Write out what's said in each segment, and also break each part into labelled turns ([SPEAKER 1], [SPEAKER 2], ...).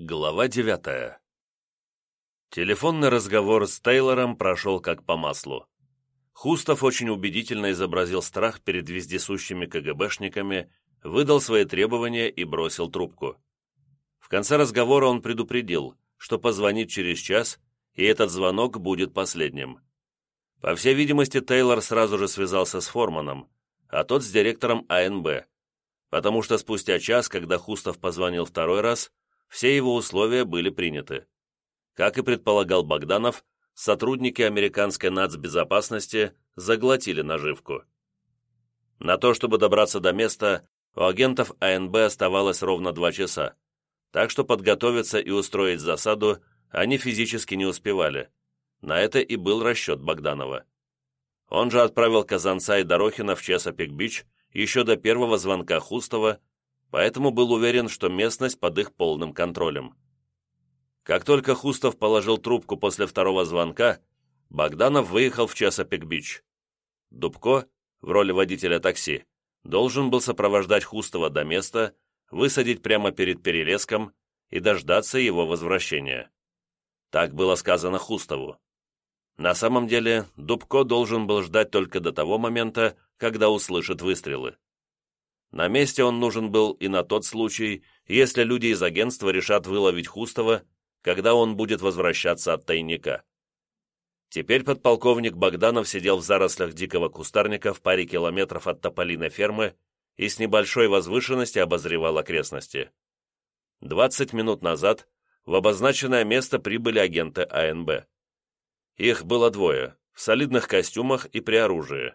[SPEAKER 1] Глава девятая. Телефонный разговор с Тейлором прошел как по маслу. Хустов очень убедительно изобразил страх перед вездесущими КГБшниками, выдал свои требования и бросил трубку. В конце разговора он предупредил, что позвонит через час, и этот звонок будет последним. По всей видимости, Тейлор сразу же связался с Форманом, а тот с директором АНБ, потому что спустя час, когда Хустов позвонил второй раз, все его условия были приняты. Как и предполагал Богданов, сотрудники американской нацбезопасности заглотили наживку. На то, чтобы добраться до места, у агентов АНБ оставалось ровно два часа, так что подготовиться и устроить засаду они физически не успевали. На это и был расчет Богданова. Он же отправил Казанца и Дорохина в Чесапик-Бич еще до первого звонка Хустова поэтому был уверен, что местность под их полным контролем. Как только Хустов положил трубку после второго звонка, Богданов выехал в Чесапик-Бич. Дубко, в роли водителя такси, должен был сопровождать Хустова до места, высадить прямо перед перелеском и дождаться его возвращения. Так было сказано Хустову. На самом деле, Дубко должен был ждать только до того момента, когда услышит выстрелы. На месте он нужен был и на тот случай, если люди из агентства решат выловить Хустова, когда он будет возвращаться от тайника. Теперь подполковник Богданов сидел в зарослях дикого кустарника в паре километров от тополиной фермы и с небольшой возвышенности обозревал окрестности. 20 минут назад в обозначенное место прибыли агенты АНБ. Их было двое, в солидных костюмах и при оружии.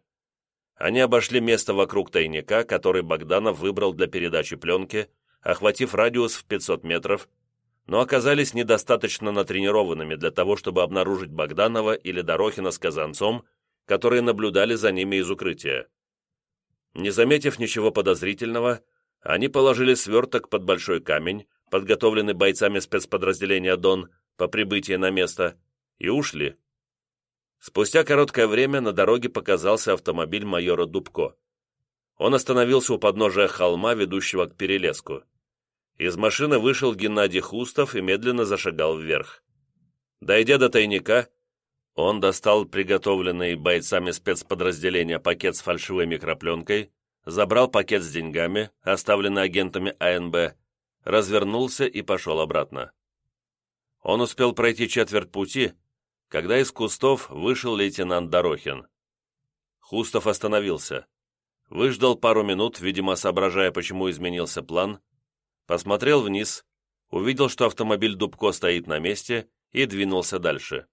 [SPEAKER 1] Они обошли место вокруг тайника, который Богданов выбрал для передачи пленки, охватив радиус в 500 метров, но оказались недостаточно натренированными для того, чтобы обнаружить Богданова или Дорохина с Казанцом, которые наблюдали за ними из укрытия. Не заметив ничего подозрительного, они положили сверток под большой камень, подготовленный бойцами спецподразделения «Дон» по прибытии на место, и ушли. Спустя короткое время на дороге показался автомобиль майора Дубко. Он остановился у подножия холма, ведущего к перелеску. Из машины вышел Геннадий Хустов и медленно зашагал вверх. Дойдя до тайника, он достал приготовленный бойцами спецподразделения пакет с фальшивой микропленкой, забрал пакет с деньгами, оставленный агентами АНБ, развернулся и пошел обратно. Он успел пройти четверть пути, когда из кустов вышел лейтенант Дорохин. Хустов остановился. Выждал пару минут, видимо, соображая, почему изменился план, посмотрел вниз, увидел, что автомобиль Дубко стоит на месте и двинулся дальше.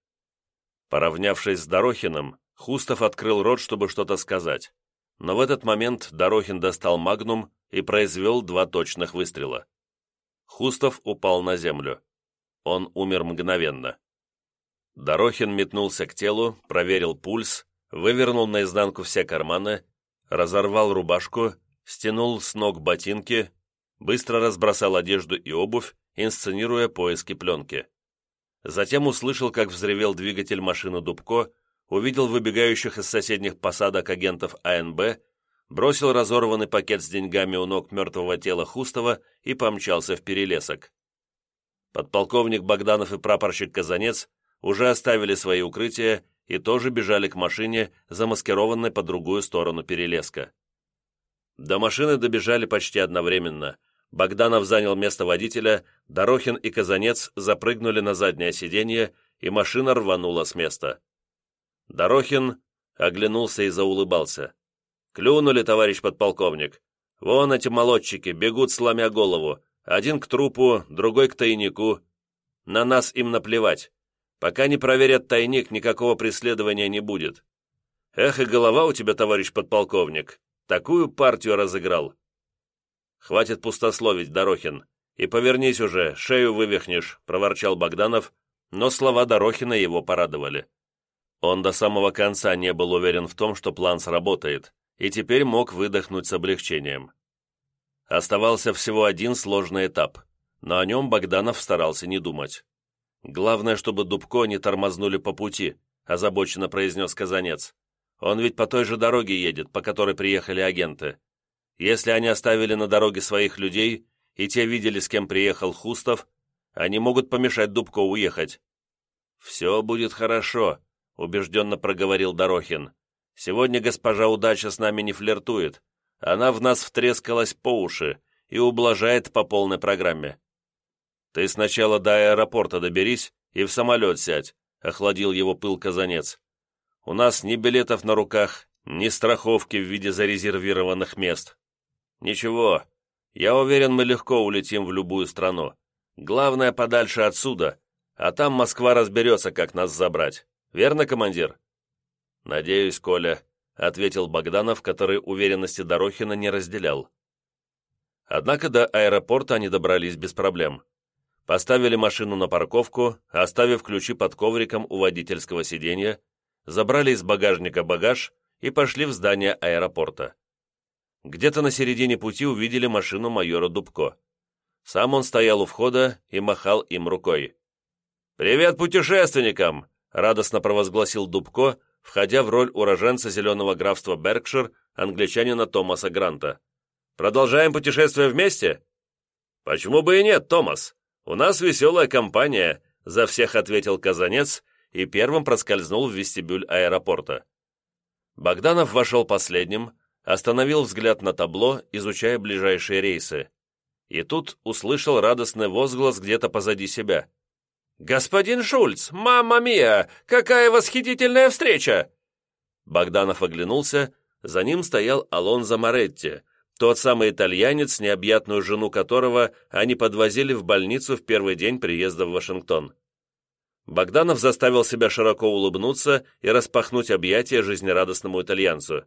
[SPEAKER 1] Поравнявшись с Дорохиным, Хустов открыл рот, чтобы что-то сказать, но в этот момент Дорохин достал магнум и произвел два точных выстрела. Хустов упал на землю. Он умер мгновенно. Дорохин метнулся к телу, проверил пульс, вывернул наизнанку все карманы, разорвал рубашку, стянул с ног ботинки, быстро разбросал одежду и обувь, инсценируя поиски пленки. Затем услышал, как взревел двигатель машины Дубко, увидел выбегающих из соседних посадок агентов АНБ, бросил разорванный пакет с деньгами у ног мертвого тела Хустова и помчался в перелесок. Подполковник Богданов и прапорщик Казанец уже оставили свои укрытия и тоже бежали к машине, замаскированной по другую сторону перелеска. До машины добежали почти одновременно. Богданов занял место водителя, Дорохин и Казанец запрыгнули на заднее сиденье, и машина рванула с места. Дорохин оглянулся и заулыбался. «Клюнули, товарищ подполковник. Вон эти молодчики, бегут, сломя голову. Один к трупу, другой к тайнику. На нас им наплевать. Пока не проверят тайник, никакого преследования не будет. Эх, и голова у тебя, товарищ подполковник. Такую партию разыграл. Хватит пустословить, Дорохин. И повернись уже, шею вывихнешь, проворчал Богданов, но слова Дорохина его порадовали. Он до самого конца не был уверен в том, что план сработает, и теперь мог выдохнуть с облегчением. Оставался всего один сложный этап, но о нем Богданов старался не думать. «Главное, чтобы Дубко не тормознули по пути», — озабоченно произнес Казанец. «Он ведь по той же дороге едет, по которой приехали агенты. Если они оставили на дороге своих людей, и те видели, с кем приехал Хустов, Они могут помешать Дубко уехать». «Все будет хорошо», — убежденно проговорил Дорохин. «Сегодня госпожа Удача с нами не флиртует. Она в нас втрескалась по уши и ублажает по полной программе». «Ты сначала до аэропорта доберись и в самолет сядь», — охладил его пыл казанец. «У нас ни билетов на руках, ни страховки в виде зарезервированных мест. Ничего, я уверен, мы легко улетим в любую страну. Главное, подальше отсюда, а там Москва разберется, как нас забрать. Верно, командир?» «Надеюсь, Коля», — ответил Богданов, который уверенности Дорохина не разделял. Однако до аэропорта они добрались без проблем. Поставили машину на парковку, оставив ключи под ковриком у водительского сиденья, забрали из багажника багаж и пошли в здание аэропорта. Где-то на середине пути увидели машину майора Дубко. Сам он стоял у входа и махал им рукой. «Привет путешественникам!» — радостно провозгласил Дубко, входя в роль уроженца зеленого графства Беркшир, англичанина Томаса Гранта. «Продолжаем путешествие вместе?» «Почему бы и нет, Томас? У нас веселая компания», — за всех ответил Казанец и первым проскользнул в вестибюль аэропорта. Богданов вошел последним, остановил взгляд на табло, изучая ближайшие рейсы. И тут услышал радостный возглас где-то позади себя. «Господин Шульц! Мамма мия! Какая восхитительная встреча!» Богданов оглянулся, за ним стоял Алонзо Моретти, тот самый итальянец, необъятную жену которого они подвозили в больницу в первый день приезда в Вашингтон. Богданов заставил себя широко улыбнуться и распахнуть объятия жизнерадостному итальянцу.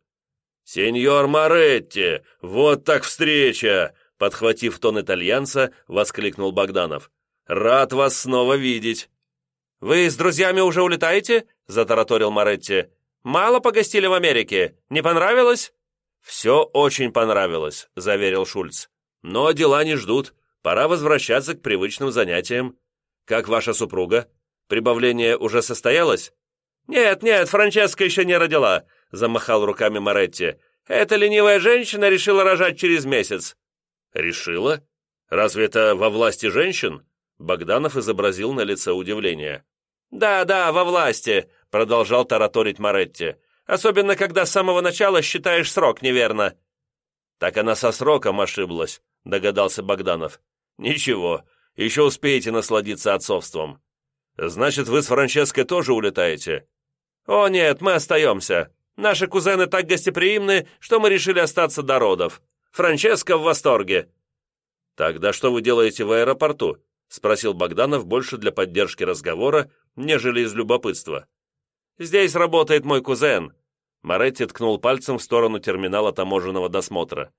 [SPEAKER 1] «Сеньор Моретти! Вот так встреча!» Подхватив тон итальянца, воскликнул Богданов. Рад вас снова видеть!» «Вы с друзьями уже улетаете?» — затараторил Моретти. «Мало погостили в Америке? Не понравилось?» «Все очень понравилось», — заверил Шульц. «Но дела не ждут. Пора возвращаться к привычным занятиям. Как ваша супруга? Прибавление уже состоялось?» «Нет, нет, Франческа еще не родила», — замахал руками Моретти. «Эта ленивая женщина решила рожать через месяц». «Решила? Разве это во власти женщин?» Богданов изобразил на лице удивление. «Да, да, во власти», — продолжал тараторить Моретти. «Особенно, когда с самого начала считаешь срок неверно». «Так она со сроком ошиблась», — догадался Богданов. «Ничего, еще успеете насладиться отцовством. Значит, вы с Франческой тоже улетаете?» «О нет, мы остаемся. Наши кузены так гостеприимны, что мы решили остаться до родов. Франческа в восторге». «Тогда что вы делаете в аэропорту?» спросил Богданов больше для поддержки разговора, нежели из любопытства. «Здесь работает мой кузен», Моретти ткнул пальцем в сторону терминала таможенного досмотра.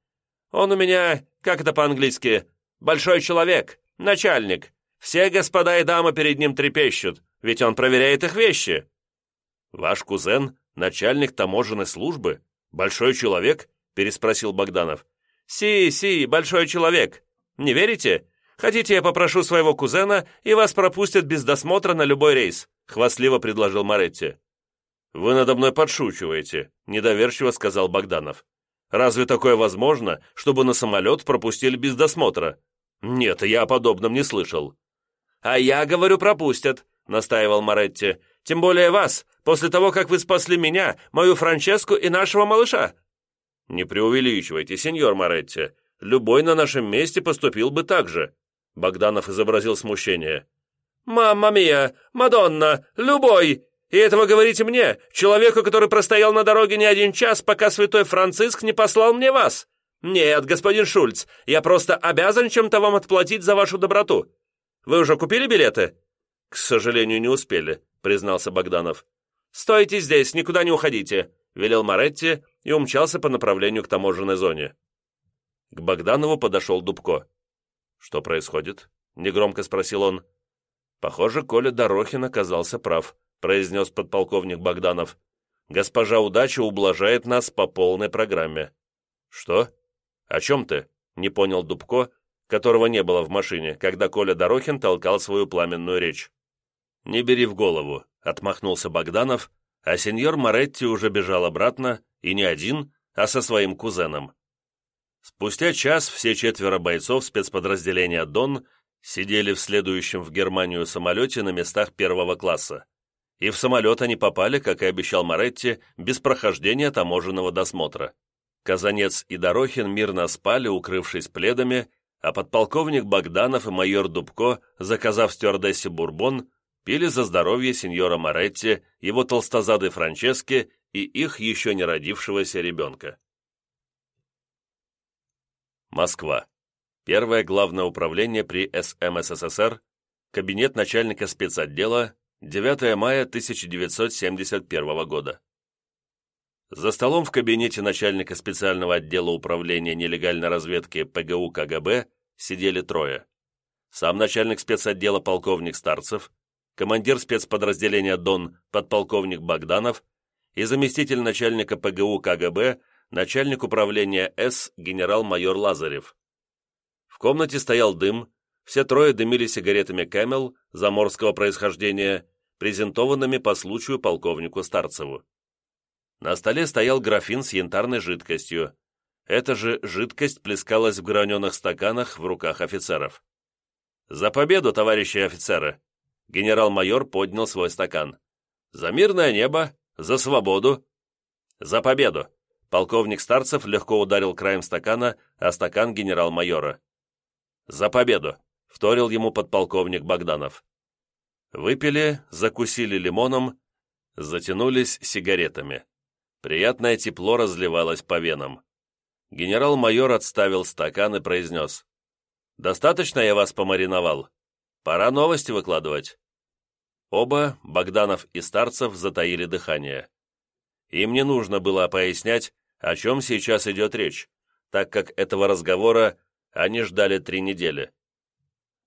[SPEAKER 1] «Он у меня, как это по-английски, большой человек, начальник. Все господа и дамы перед ним трепещут, ведь он проверяет их вещи». «Ваш кузен — начальник таможенной службы? Большой человек?» — переспросил Богданов. «Си, си, большой человек. Не верите? Хотите, я попрошу своего кузена, и вас пропустят без досмотра на любой рейс», — хвастливо предложил Моретти. «Вы надо мной подшучиваете», — недоверчиво сказал Богданов. «Разве такое возможно, чтобы на самолет пропустили без досмотра? Нет, я о подобном не слышал». «А я говорю, пропустят», — настаивал Моретти. «Тем более вас, после того, как вы спасли меня, мою Франческу и нашего малыша». «Не преувеличивайте, сеньор Моретти. Любой на нашем месте поступил бы так же», Богданов изобразил смущение. «Мамма мия! Мадонна! Любой! И этого говорите мне, человеку, который простоял на дороге не один час, пока святой Франциск не послал мне вас! Нет, господин Шульц, я просто обязан чем-то вам отплатить за вашу доброту. Вы уже купили билеты?» «К сожалению, не успели», — признался Богданов. «Стойте здесь, никуда не уходите», — велел Моретти и умчался по направлению к таможенной зоне. К Богданову подошел Дубко. «Что происходит?» — негромко спросил он. «Похоже, Коля Дорохин оказался прав», — произнес подполковник Богданов. «Госпожа Удача ублажает нас по полной программе». «Что? О чем ты?» — не понял Дубко, которого не было в машине, когда Коля Дорохин толкал свою пламенную речь. «Не бери в голову», — отмахнулся Богданов, а сеньор Моретти уже бежал обратно, и не один, а со своим кузеном. Спустя час все четверо бойцов спецподразделения «Дон» сидели в следующем в Германию самолете на местах первого класса. И в самолет они попали, как и обещал Моретти, без прохождения таможенного досмотра. Казанец и Дорохин мирно спали, укрывшись пледами, а подполковник Богданов и майор Дубко, заказав стюардессе бурбон, пили за здоровье сеньора Моретти, его толстозадой Франчески и их еще не родившегося ребенка. Москва. Первое главное управление при СМ СССР, кабинет начальника спецотдела, 9 мая 1971 года. За столом в кабинете начальника специального отдела управления нелегальной разведки ПГУ КГБ сидели трое. Сам начальник спецотдела полковник Старцев, командир спецподразделения «Дон» подполковник Богданов и заместитель начальника ПГУ КГБ начальник управления С генерал-майор Лазарев. В комнате стоял дым, все трое дымили сигаретами Camel заморского происхождения, презентованными по случаю полковнику Старцеву. На столе стоял графин с янтарной жидкостью. Эта же жидкость плескалась в граненых стаканах в руках офицеров. «За победу, товарищи офицеры!» Генерал-майор поднял свой стакан. «За мирное небо! За свободу!» «За победу!» Полковник Старцев легко ударил краем стакана о стакан генерал-майора. «За победу!» — вторил ему подполковник Богданов. Выпили, закусили лимоном, затянулись сигаретами. Приятное тепло разливалось по венам. Генерал-майор отставил стакан и произнес. «Достаточно я вас помариновал? Пора новости выкладывать». Оба, Богданов и Старцев, затаили дыхание. Им не нужно было пояснять, о чем сейчас идет речь, так как этого разговора они ждали три недели.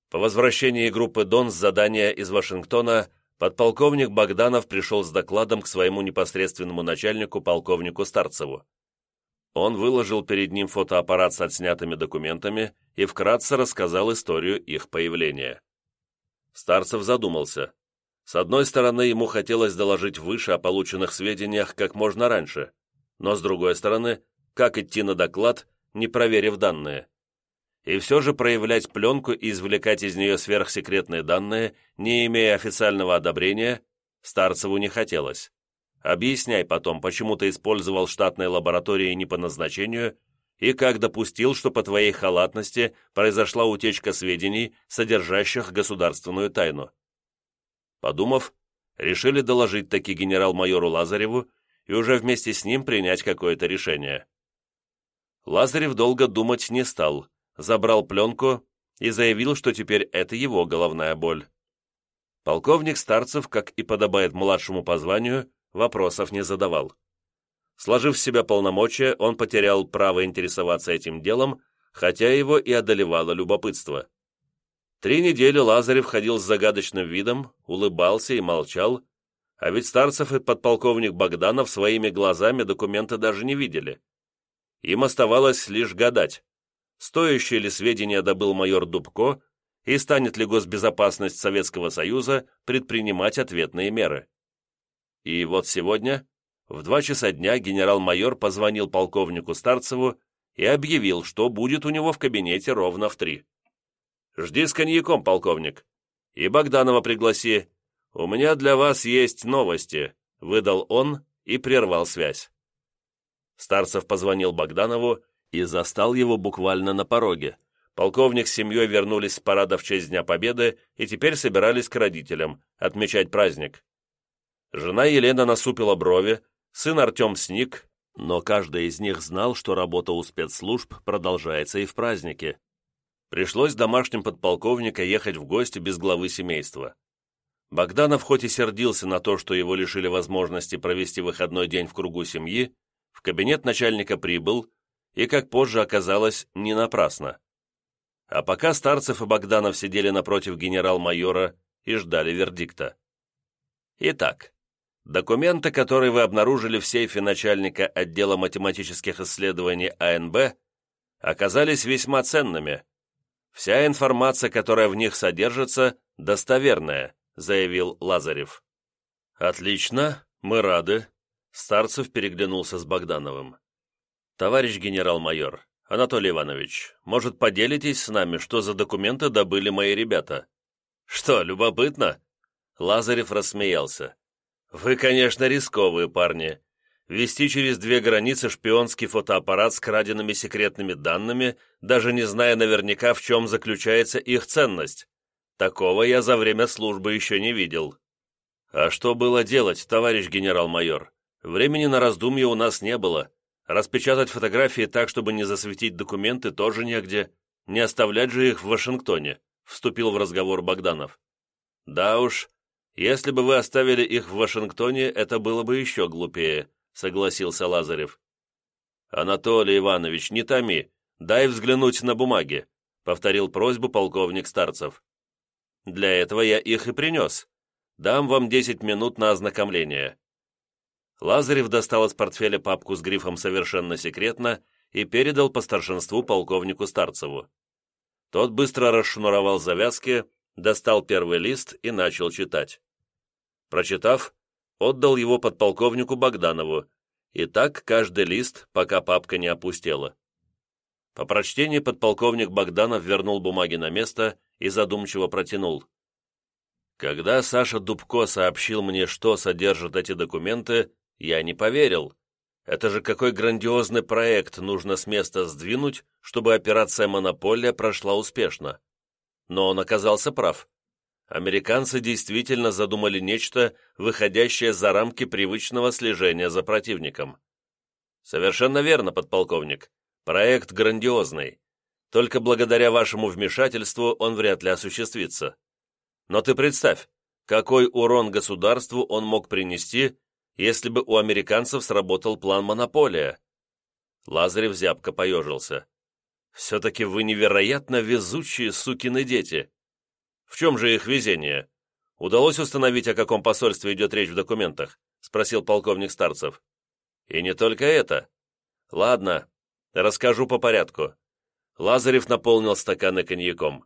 [SPEAKER 1] По возвращении группы «Дон» с задания из Вашингтона подполковник Богданов пришел с докладом к своему непосредственному начальнику, полковнику Старцеву. Он выложил перед ним фотоаппарат с отснятыми документами и вкратце рассказал историю их появления. Старцев задумался. С одной стороны, ему хотелось доложить выше о полученных сведениях как можно раньше, но с другой стороны, как идти на доклад, не проверив данные? И все же проявлять пленку и извлекать из нее сверхсекретные данные, не имея официального одобрения, Старцеву не хотелось. Объясняй потом, почему ты использовал штатные лаборатории не по назначению и как допустил, что по твоей халатности произошла утечка сведений, содержащих государственную тайну. Подумав, решили доложить таки генерал-майору Лазареву и уже вместе с ним принять какое-то решение. Лазарев долго думать не стал, забрал пленку и заявил, что теперь это его головная боль. Полковник Старцев, как и подобает младшему по званию, вопросов не задавал. Сложив в себя полномочия, он потерял право интересоваться этим делом, хотя его и одолевало любопытство. Три недели Лазарев ходил с загадочным видом, улыбался и молчал, а ведь Старцев и подполковник Богданов своими глазами документы даже не видели. Им оставалось лишь гадать, стоящие ли сведения добыл майор Дубко и станет ли госбезопасность Советского Союза предпринимать ответные меры. И вот сегодня, в два часа дня, генерал-майор позвонил полковнику Старцеву и объявил, что будет у него в кабинете ровно в три. «Жди с коньяком, полковник. И Богданова пригласи. У меня для вас есть новости», — выдал он и прервал связь. Старцев позвонил Богданову и застал его буквально на пороге. Полковник с семьей вернулись с парада в честь Дня Победы и теперь собирались к родителям отмечать праздник. Жена Елена насупила брови, сын Артем сник, но каждый из них знал, что работа у спецслужб продолжается и в празднике. Пришлось домашним подполковника ехать в гости без главы семейства. Богданов хоть и сердился на то, что его лишили возможности провести выходной день в кругу семьи, в кабинет начальника прибыл, и, как позже оказалось, не напрасно. А пока Старцев и Богданов сидели напротив генерал-майора и ждали вердикта. Итак, документы, которые вы обнаружили в сейфе начальника отдела математических исследований АНБ, оказались весьма ценными. Вся информация, которая в них содержится, достоверная, заявил Лазарев. Отлично, мы рады. Старцев переглянулся с Богдановым. «Товарищ генерал-майор, Анатолий Иванович, может, поделитесь с нами, что за документы добыли мои ребята?» «Что, любопытно?» Лазарев рассмеялся. «Вы, конечно, рисковые парни. Вести через две границы шпионский фотоаппарат с краденными секретными данными, даже не зная наверняка, в чем заключается их ценность. Такого я за время службы еще не видел». «А что было делать, товарищ генерал-майор? Времени на раздумье у нас не было. Распечатать фотографии так, чтобы не засветить документы, тоже негде. Не оставлять же их в Вашингтоне», — вступил в разговор Богданов. «Да уж, если бы вы оставили их в Вашингтоне, это было бы еще глупее», — согласился Лазарев. «Анатолий Иванович, не томи, дай взглянуть на бумаги», — повторил просьбу полковник Старцев. «Для этого я их и принес. Дам вам десять минут на ознакомление. Лазарев достал из портфеля папку с грифом «Совершенно секретно» и передал по старшинству полковнику Старцеву. Тот быстро расшнуровал завязки, достал первый лист и начал читать. Прочитав, отдал его подполковнику Богданову, и так каждый лист, пока папка не опустела. По прочтении подполковник Богданов вернул бумаги на место и задумчиво протянул. Когда Саша Дубко сообщил мне, что содержат эти документы, я не поверил. Это же какой грандиозный проект нужно с места сдвинуть, чтобы операция «Монополия» прошла успешно. Но он оказался прав. Американцы действительно задумали нечто, выходящее за рамки привычного слежения за противником. Совершенно верно, подполковник. Проект грандиозный. Только благодаря вашему вмешательству он вряд ли осуществится. Но ты представь, какой урон государству он мог принести, если бы у американцев сработал план «Монополия». Лазарев зябко поежился. «Все-таки вы невероятно везучие сукины дети. В чем же их везение? Удалось установить, о каком посольстве идет речь в документах?» спросил полковник Старцев. «И не только это. Ладно, расскажу по порядку». Лазарев наполнил стаканы коньяком.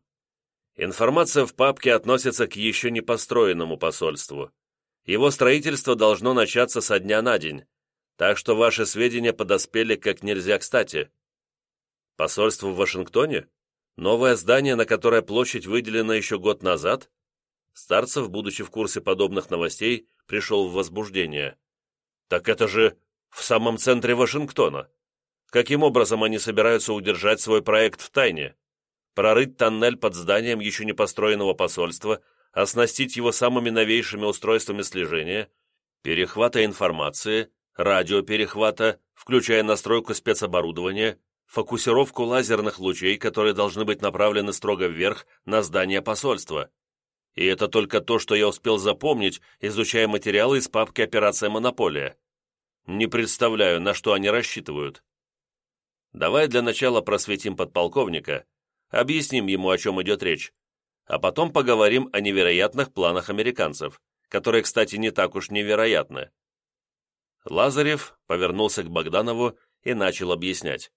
[SPEAKER 1] Информация в папке относится к еще не построенному посольству. Его строительство должно начаться со дня на день, так что ваши сведения подоспели как нельзя кстати. Посольство в Вашингтоне? Новое здание, на которое площадь выделена еще год назад? Старцев, будучи в курсе подобных новостей, пришел в возбуждение. Так это же в самом центре Вашингтона. Каким образом они собираются удержать свой проект в тайне? Прорыть тоннель под зданием еще не построенного посольства оснастить его самыми новейшими устройствами слежения, перехвата информации, радиоперехвата, включая настройку спецоборудования, фокусировку лазерных лучей, которые должны быть направлены строго вверх на здание посольства. И это только то, что я успел запомнить, изучая материалы из папки «Операция Монополия». Не представляю, на что они рассчитывают. Давай для начала просветим подполковника, объясним ему, о чем идет речь, а потом поговорим о невероятных планах американцев, которые, кстати, не так уж невероятны. Лазарев повернулся к Богданову и начал объяснять.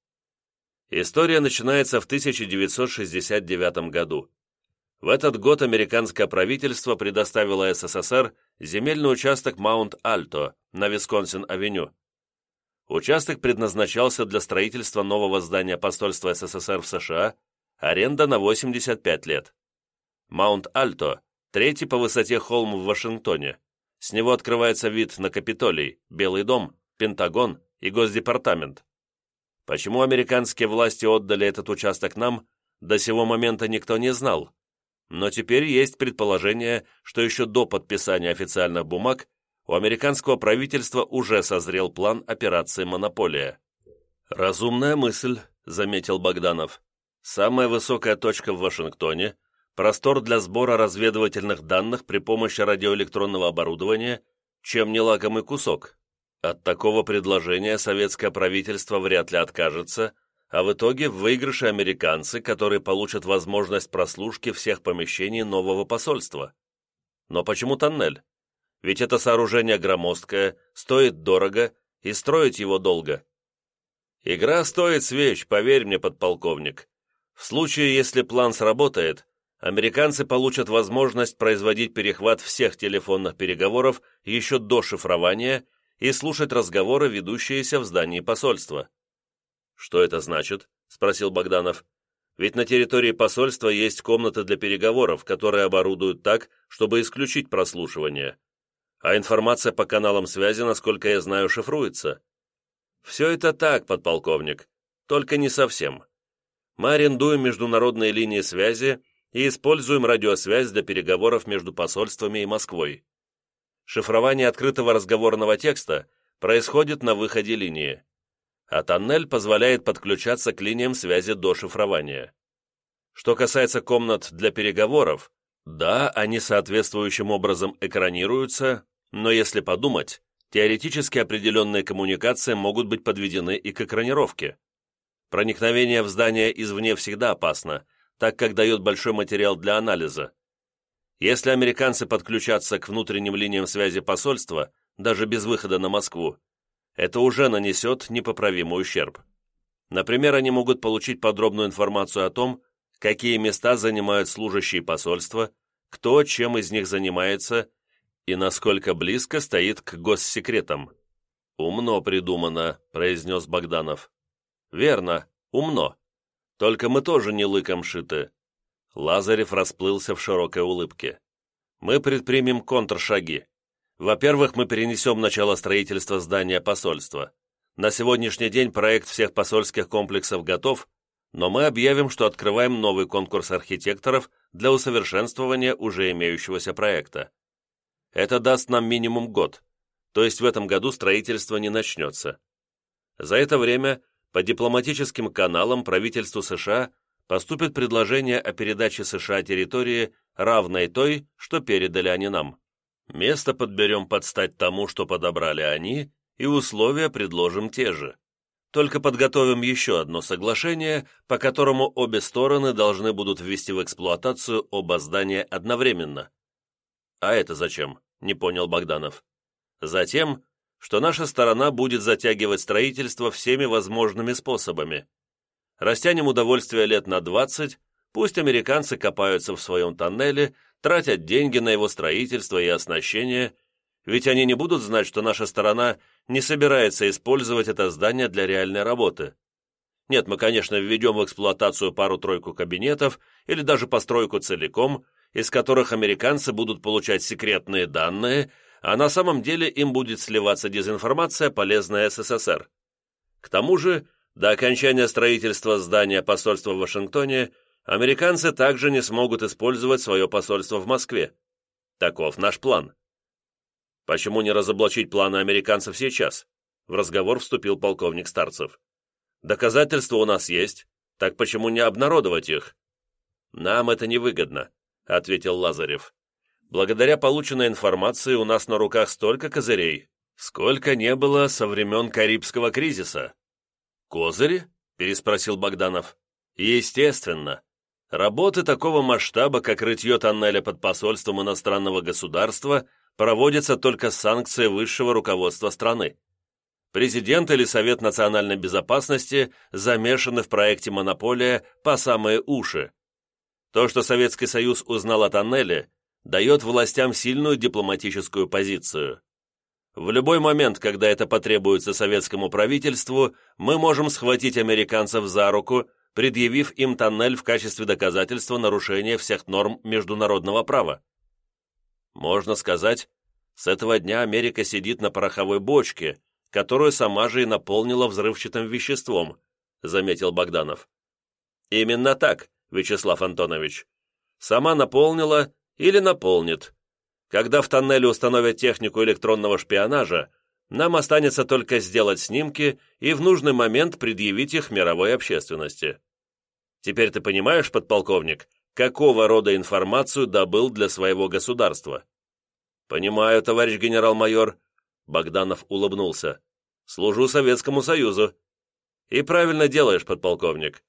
[SPEAKER 1] История начинается в 1969 году. В этот год американское правительство предоставило СССР земельный участок Маунт-Альто на Висконсин-авеню. Участок предназначался для строительства нового здания посольства СССР в США, аренда на 85 лет. Маунт-Альто – третий по высоте холм в Вашингтоне. С него открывается вид на Капитолий, Белый дом, Пентагон и Госдепартамент. Почему американские власти отдали этот участок нам, до сего момента никто не знал. Но теперь есть предположение, что еще до подписания официальных бумаг у американского правительства уже созрел план операции «Монополия». «Разумная мысль», — заметил Богданов. «Самая высокая точка в Вашингтоне, простор для сбора разведывательных данных при помощи радиоэлектронного оборудования, чем не лакомый кусок. От такого предложения советское правительство вряд ли откажется, а в итоге в выигрыше американцы, которые получат возможность прослушки всех помещений нового посольства. Но почему тоннель? Ведь это сооружение громоздкое, стоит дорого и строить его долго. Игра стоит свеч, поверь мне, подполковник. В случае, если план сработает, американцы получат возможность производить перехват всех телефонных переговоров еще до шифрования и слушать разговоры, ведущиеся в здании посольства. «Что это значит?» – спросил Богданов. «Ведь на территории посольства есть комнаты для переговоров, которые оборудуют так, чтобы исключить прослушивание. А информация по каналам связи, насколько я знаю, шифруется». «Все это так, подполковник, только не совсем. Мы арендуем международные линии связи и используем радиосвязь для переговоров между посольствами и Москвой. Шифрование открытого разговорного текста происходит на выходе линии, а тоннель позволяет подключаться к линиям связи до шифрования. Что касается комнат для переговоров, да, они соответствующим образом экранируются, но если подумать, теоретически определенные коммуникации могут быть подведены и к экранировке. Проникновение в здание извне всегда опасно, так как дает большой материал для анализа. Если американцы подключатся к внутренним линиям связи посольства, даже без выхода на Москву, это уже нанесет непоправимый ущерб. Например, они могут получить подробную информацию о том, какие места занимают служащие посольства, кто чем из них занимается и насколько близко стоит к госсекретам. «Умно придумано», — произнес Богданов. «Верно, умно. Только мы тоже не лыком шиты». Лазарев расплылся в широкой улыбке. «Мы предпримем контршаги. Во-первых, мы перенесем начало строительства здания посольства. На сегодняшний день проект всех посольских комплексов готов, но мы объявим, что открываем новый конкурс архитекторов для усовершенствования уже имеющегося проекта. Это даст нам минимум год, то есть в этом году строительство не начнется. За это время по дипломатическим каналам правительству США поступит предложение о передаче США территории, равной той, что передали они нам. Место подберем под стать тому, что подобрали они, и условия предложим те же. Только подготовим еще одно соглашение, по которому обе стороны должны будут ввести в эксплуатацию оба здания одновременно. А это зачем? Не понял Богданов. Затем, что наша сторона будет затягивать строительство всеми возможными способами. Растянем удовольствие лет на 20, пусть американцы копаются в своем тоннеле, тратят деньги на его строительство и оснащение, ведь они не будут знать, что наша сторона не собирается использовать это здание для реальной работы. Нет, мы, конечно, введем в эксплуатацию пару-тройку кабинетов или даже постройку целиком, из которых американцы будут получать секретные данные, а на самом деле им будет сливаться дезинформация, полезная СССР. К тому же, до окончания строительства здания посольства в Вашингтоне американцы также не смогут использовать свое посольство в Москве. Таков наш план. Почему не разоблачить планы американцев сейчас? В разговор вступил полковник Старцев. Доказательства у нас есть, так почему не обнародовать их? Нам это невыгодно, ответил Лазарев. Благодаря полученной информации у нас на руках столько козырей, сколько не было со времен Карибского кризиса. «Козыри?» – переспросил Богданов. «Естественно. Работы такого масштаба, как рытье тоннеля под посольством иностранного государства, проводятся только с санкцией высшего руководства страны. Президент или Совет национальной безопасности замешаны в проекте «Монополия» по самые уши. То, что Советский Союз узнал о тоннеле, дает властям сильную дипломатическую позицию. В любой момент, когда это потребуется советскому правительству, мы можем схватить американцев за руку, предъявив им тоннель в качестве доказательства нарушения всех норм международного права. Можно сказать, с этого дня Америка сидит на пороховой бочке, которую сама же и наполнила взрывчатым веществом, заметил Богданов. Именно так, Вячеслав Антонович. Сама наполнила или наполнит. Когда в тоннеле установят технику электронного шпионажа, нам останется только сделать снимки и в нужный момент предъявить их мировой общественности. Теперь ты понимаешь, подполковник, какого рода информацию добыл для своего государства? Понимаю, товарищ генерал-майор. Богданов улыбнулся. Служу Советскому Союзу. И правильно делаешь, подполковник.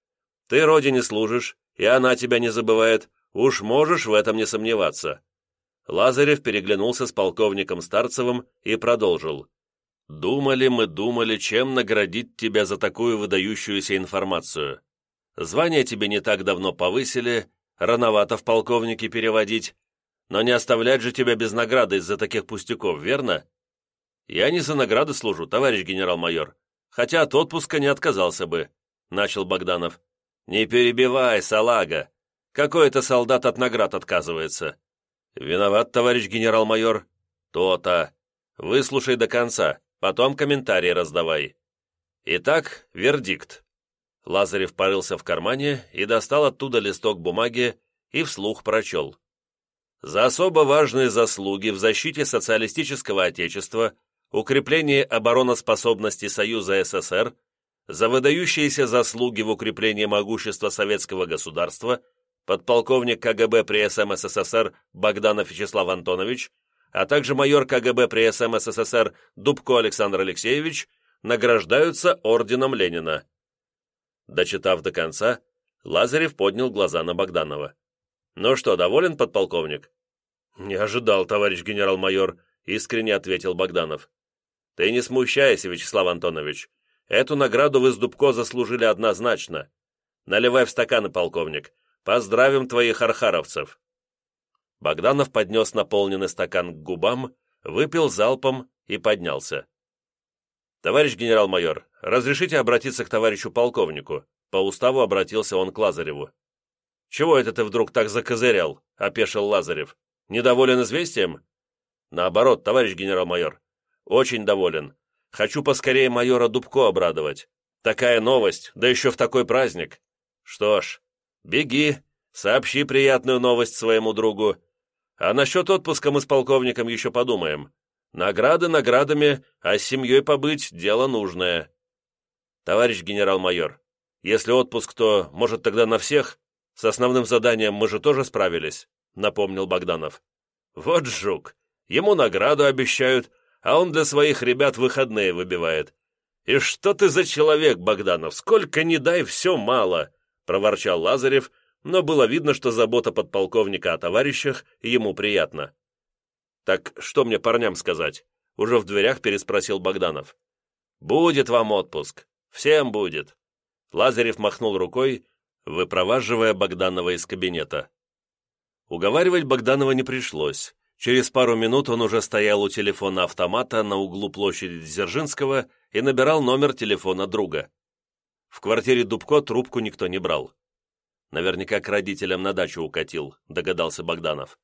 [SPEAKER 1] Ты родине служишь, и она тебя не забывает, Уж можешь в этом не сомневаться». Лазарев переглянулся с полковником Старцевым и продолжил. «Думали мы, думали, чем наградить тебя за такую выдающуюся информацию. Звание тебе не так давно повысили, рановато в полковнике переводить, но не оставлять же тебя без награды из-за таких пустяков, верно? Я не за награды служу, товарищ генерал-майор, хотя от отпуска не отказался бы. — начал Богданов. «Не перебивай, салага! Какой это солдат от наград отказывается?» «Виноват, товарищ генерал-майор». «То-то. Выслушай до конца, потом комментарии раздавай». Итак, вердикт. Лазарев порылся в кармане и достал оттуда листок бумаги и вслух прочел. За особо важные заслуги в защите социалистического отечества, укреплении обороноспособности Союза СССР, за выдающиеся заслуги в укреплении могущества советского государства, подполковник КГБ при СМ СССР Богданов Вячеслав Антонович, а также майор КГБ при СМ СССР Дубко Александр Алексеевич награждаются орденом Ленина. Дочитав до конца, Лазарев поднял глаза на Богданова. «Ну что, доволен, подполковник?» «Не ожидал, товарищ генерал-майор», — искренне ответил Богданов. «Ты не смущайся, Вячеслав Антонович. Эту награду вы с Дубко заслужили однозначно. Наливай в стаканы, полковник. Поздравим твоих архаровцев». Богданов поднес наполненный стакан к губам, выпил залпом и поднялся. «Товарищ генерал-майор, разрешите обратиться к товарищу полковнику?» По уставу обратился он к Лазареву. «Чего это ты вдруг так закозырял?» — опешил Лазарев. «Недоволен известием?» «Наоборот, товарищ генерал-майор. Очень доволен. Хочу поскорее майора Дубко обрадовать. Такая новость, да еще в такой праздник. Что ж, беги, сообщи приятную новость своему другу. А насчет отпуска мы с полковником еще подумаем. Награды наградами, а с семьей побыть – дело нужное. Товарищ генерал-майор, если отпуск, то, может, тогда на всех? С основным заданием мы же тоже справились, напомнил Богданов. Вот жук, ему награду обещают, а он для своих ребят выходные выбивает. И что ты за человек, Богданов, сколько ни дай, все мало, проворчал Лазарев, но было видно, что забота подполковника о товарищах ему приятна. «Так что мне парням сказать?» Уже в дверях переспросил Богданов. «Будет вам отпуск. Всем будет». Лазарев махнул рукой, выпроваживая Богданова из кабинета. Уговаривать Богданова не пришлось. Через пару минут он уже стоял у телефона автомата на углу площади Дзержинского и набирал номер телефона друга. В квартире Дубко трубку никто не брал. Наверняка к родителям на дачу укатил, догадался Богданов.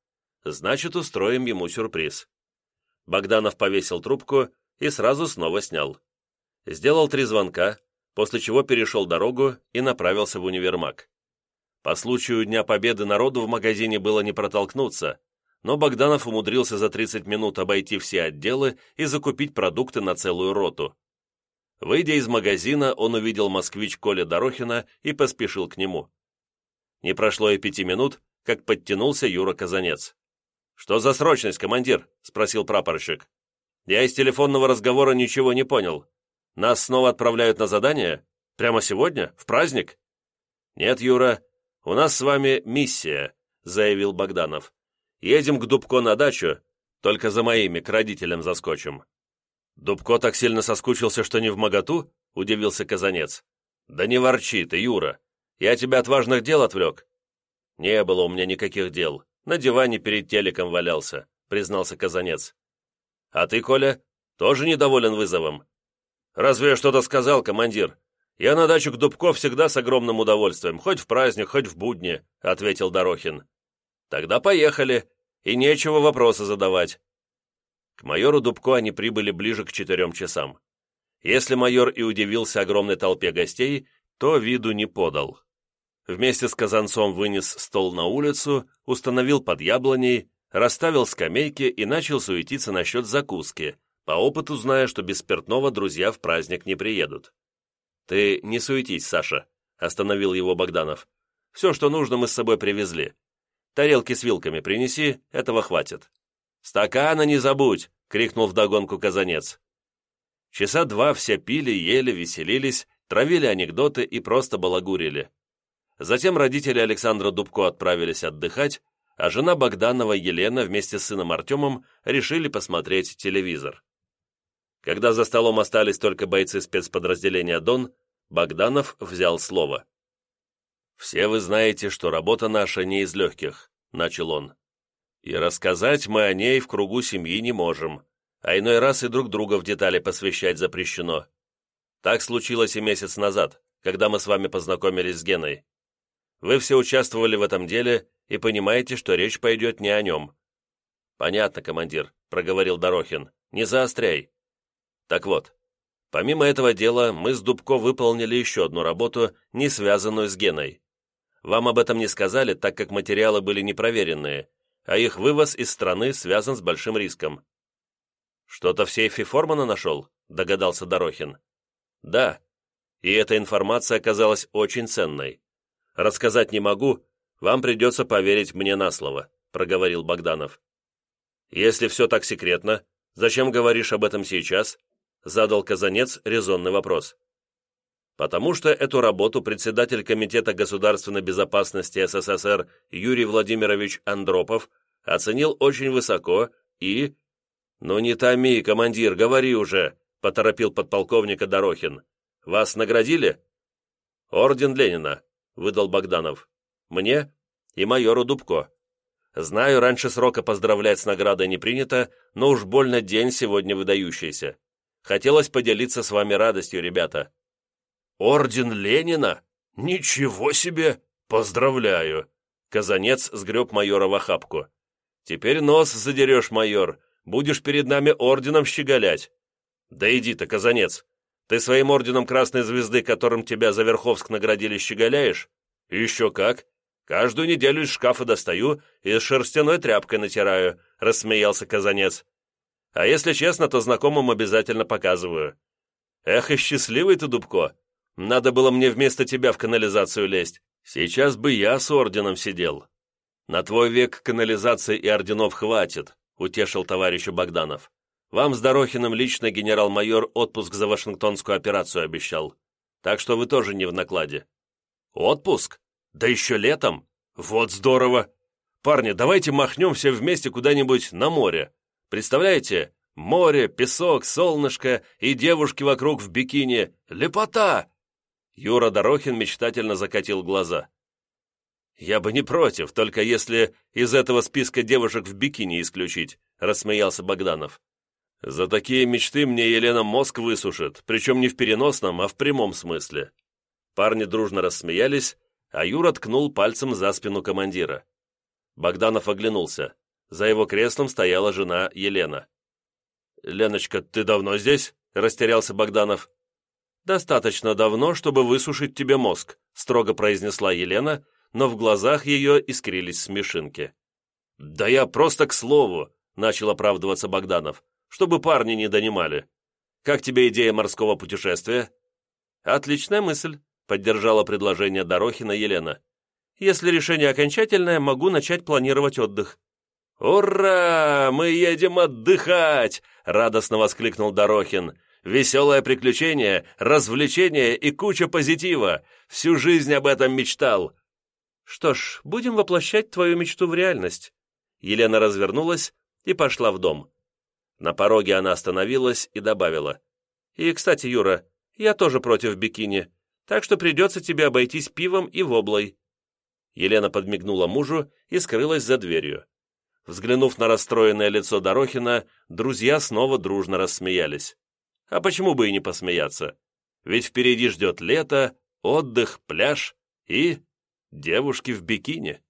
[SPEAKER 1] Значит, устроим ему сюрприз. Богданов повесил трубку и сразу снова снял. Сделал три звонка, после чего перешел дорогу и направился в универмаг. По случаю Дня Победы народу в магазине было не протолкнуться, но Богданов умудрился за 30 минут обойти все отделы и закупить продукты на целую роту. Выйдя из магазина, он увидел москвич Коля Дорохина и поспешил к нему. Не прошло и пяти минут, как подтянулся Юра Казанец. «Что за срочность, командир?» — спросил прапорщик. «Я из телефонного разговора ничего не понял. Нас снова отправляют на задание? Прямо сегодня? В праздник?» «Нет, Юра, у нас с вами миссия», — заявил Богданов. «Едем к Дубко на дачу, только за моими, к родителям заскочим». «Дубко так сильно соскучился, что не в моготу?» — удивился Казанец. «Да не ворчи ты, Юра. Я тебя от важных дел отвлек». «Не было у меня никаких дел. На диване перед телеком валялся», — признался Казанец. «А ты, Коля, тоже недоволен вызовом?» «Разве я что-то сказал, командир? Я на дачу к Дубко всегда с огромным удовольствием, хоть в праздник, хоть в будни», — ответил Дорохин. «Тогда поехали, и нечего вопросы задавать». К майору Дубко они прибыли ближе к четырем часам. Если майор и удивился огромной толпе гостей, то виду не подал. Вместе с казанцом вынес стол на улицу, установил под яблоней, расставил скамейки и начал суетиться насчет закуски, по опыту зная, что без спиртного друзья в праздник не приедут. «Ты не суетись, Саша», — остановил его Богданов. «Все, что нужно, мы с собой привезли. Тарелки с вилками принеси, этого хватит». «Стакана не забудь!» — крикнул вдогонку казанец. Часа два все пили, ели, веселились, травили анекдоты и просто балагурили. Затем родители Александра Дубко отправились отдыхать, а жена Богданова Елена вместе с сыном Артемом решили посмотреть телевизор. Когда за столом остались только бойцы спецподразделения «Дон», Богданов взял слово. «Все вы знаете, что работа наша не из легких», — начал он. «И рассказать мы о ней в кругу семьи не можем, а иной раз и друг друга в детали посвящать запрещено. Так случилось и месяц назад, когда мы с вами познакомились с Геной. Вы все участвовали в этом деле и понимаете, что речь пойдет не о нем». «Понятно, командир», — проговорил Дорохин. «Не заостряй». «Так вот, помимо этого дела, мы с Дубко выполнили еще одну работу, не связанную с Геной. Вам об этом не сказали, так как материалы были непроверенные, а их вывоз из страны связан с большим риском». «Что-то в сейфе Формана нашел?» — догадался Дорохин. «Да, и эта информация оказалась очень ценной. Рассказать не могу, вам придется поверить мне на слово», — проговорил Богданов. «Если все так секретно, зачем говоришь об этом сейчас?» — задал Казанец резонный вопрос. «Потому что эту работу председатель Комитета государственной безопасности СССР Юрий Владимирович Андропов оценил очень высоко и...» «Ну не томи, командир, говори уже», — поторопил подполковника Дорохин. «Вас наградили?» «Орден Ленина», — выдал Богданов. Мне и майору Дубко. Знаю, раньше срока поздравлять с наградой не принято, но уж больно день сегодня выдающийся. Хотелось поделиться с вами радостью, ребята». «Орден Ленина? Ничего себе! Поздравляю!» Казанец сгреб майора в охапку. «Теперь нос задерешь, майор. Будешь перед нами орденом щеголять». «Да иди ты, Казанец. Ты своим орденом Красной Звезды, которым тебя за Верховск наградили, щеголяешь?» «Еще как. Каждую неделю из шкафа достаю и с шерстяной тряпкой натираю», — рассмеялся Казанец. «А если честно, то знакомым обязательно показываю». «Эх, и счастливый ты, Дубко! Надо было мне вместо тебя в канализацию лезть. Сейчас бы я с орденом сидел». «На твой век канализации и орденов хватит», — утешил товарищу Богданов. «Вам с Дорохиным лично генерал-майор отпуск за Вашингтонскую операцию обещал. Так что вы тоже не в накладе». «Отпуск? Да еще летом? Вот здорово! Парни, давайте махнем все вместе куда-нибудь на море. Представляете? Море, песок, солнышко и девушки вокруг в бикини. Лепота!» Юра Дорохин мечтательно закатил глаза. «Я бы не против, только если из этого списка девушек в бикини исключить», рассмеялся Богданов. «За такие мечты мне Елена мозг высушит, причем не в переносном, а в прямом смысле». Парни дружно рассмеялись, а Юра ткнул пальцем за спину командира. Богданов оглянулся. За его креслом стояла жена Елена. «Леночка, ты давно здесь?» – растерялся Богданов. «Достаточно давно, чтобы высушить тебе мозг», – строго произнесла Елена, но в глазах ее искрились смешинки. «Да я просто к слову», – начал оправдываться Богданов, «чтобы парни не донимали. Как тебе идея морского путешествия?» «Отличная мысль», поддержала предложение Дорохина Елена. «Если решение окончательное, могу начать планировать отдых». «Ура! Мы едем отдыхать!» — радостно воскликнул Дорохин. «Веселое приключение, развлечение и куча позитива. Всю жизнь об этом мечтал». «Что ж, будем воплощать твою мечту в реальность». Елена развернулась и пошла в дом. На пороге она остановилась и добавила. «И, кстати, Юра, я тоже против бикини так что придется тебе обойтись пивом и воблой». Елена подмигнула мужу и скрылась за дверью. Взглянув на расстроенное лицо Дорохина, друзья снова дружно рассмеялись. А почему бы и не посмеяться? Ведь впереди ждет лето, отдых, пляж и девушки в бикини.